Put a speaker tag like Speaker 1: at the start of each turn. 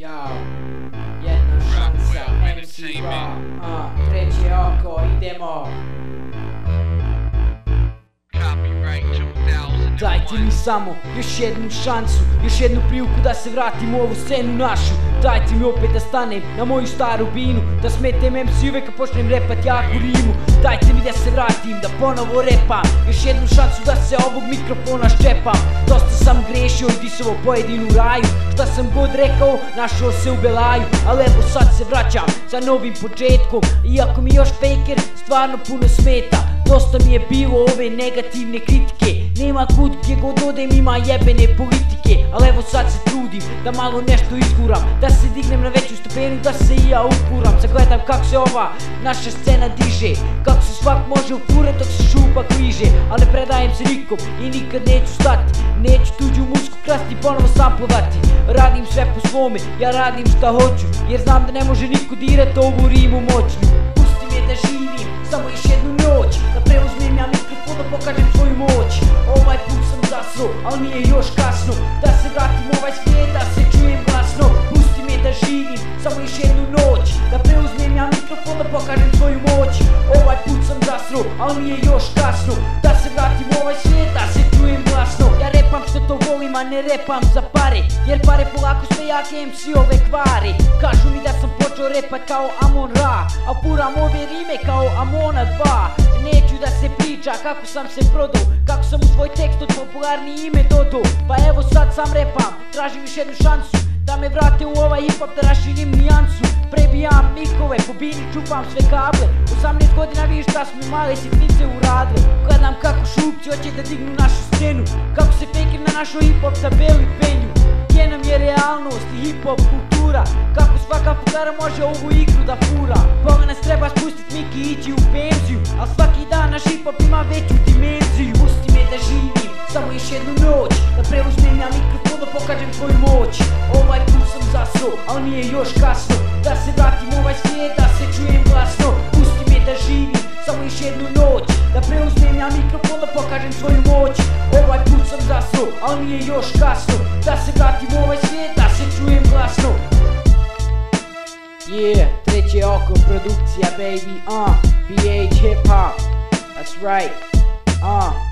Speaker 1: Jao, jedna šansa, MC Raw, uh, treće oko, idemo.
Speaker 2: Copyright 2001.
Speaker 1: Dajte mi samo još jednu šansu Još jednu priliku da se vratim u ovu scenu našu. Dajte mi opet da stanem na moju staru binu Da smetem MC uvek kad počnem repat jaku rimu. Dajte mi da se vratim, da ponovo repam Još jednu šansu da se ovog mikrofona ščepam. Dosta sam grešio i disovo pojedinu raju. Šta sam god rekao, našao se u belaju. Ali evo sad se vraćam sa novim početkom. Iako mi još faker stvarno puno smeta Dosta mi je bilo ove negativne kritike. Nema kud gdje god odem ima jebene politike. Ali evo sad se trudim da malo nešto izguram. Da se dignem na veću stepenu da se i ja upuram Sad gledam kako se ova naša scena diže. Kako se svak može ufurat dok se šupa kliže Ali ne predajem se nikom i nikad neću stati Neću tuđu muziku krasti ponovo samplovati Radim sve po svome, ja radim šta hoću. Jer znam da ne može niko dirat ovu rimu moćnu zasro, ali nije još kasno. Da se vratim ovaj svijet, da se čujem glasno. Pusti me da živim, samo još jednu noć. Da preuzmem ja mikrofon da pokažem svoju moć. Ovaj put sam zasro, ali nije još kasno. Da se vratim ovaj svijet, da se čujem glasno. Ja repam što to volim, a ne repam za pare. Jer pare polako sve jake MC-ove kvare Kažu mi da sam počeo repat kao Amon Ra A puram ove rime kao Amona 2 Neću da se priča kako sam se prodao Kako sam u svoj tekst od popularni ime dodao. Pa evo sad sam repam, tražim još jednu šansu Da me vrate u ovaj hip hop da raširim nijansu. Prebijam mikove, po bini čupam sve kable. 18 godina vidiš šta smo male sitnice uradile. Gledam kako šupci hoće da dignu našu scenu Kako se faker na našoj hip hop tabeli penju. Gdje nam je realnost i hip hop kultura? Kako svaka fugara može ovu igru da fura? Boga nas treba spustit Miki i ići u penziju Al svaki dan naš hip hop ima veću dimenziju. Pusti me da živim, samo još jednu noć Da preuzmem ja mikrofon da pokažem svoju moć. Ovaj put sam zasro, al nije još kasno Da se vratim ovaj svijet, da se čujem glasno. Pusti me da živim, samo još jednu noć Da preuzmem ja mikrofon da pokažem svoju moć. Ovaj put sam zasro, al nije još kasno Da se vratim ovaj svijet, da se čujem glasno Yeah, treće oko produkcija baby, uh, BH hip hop, that's right, uh.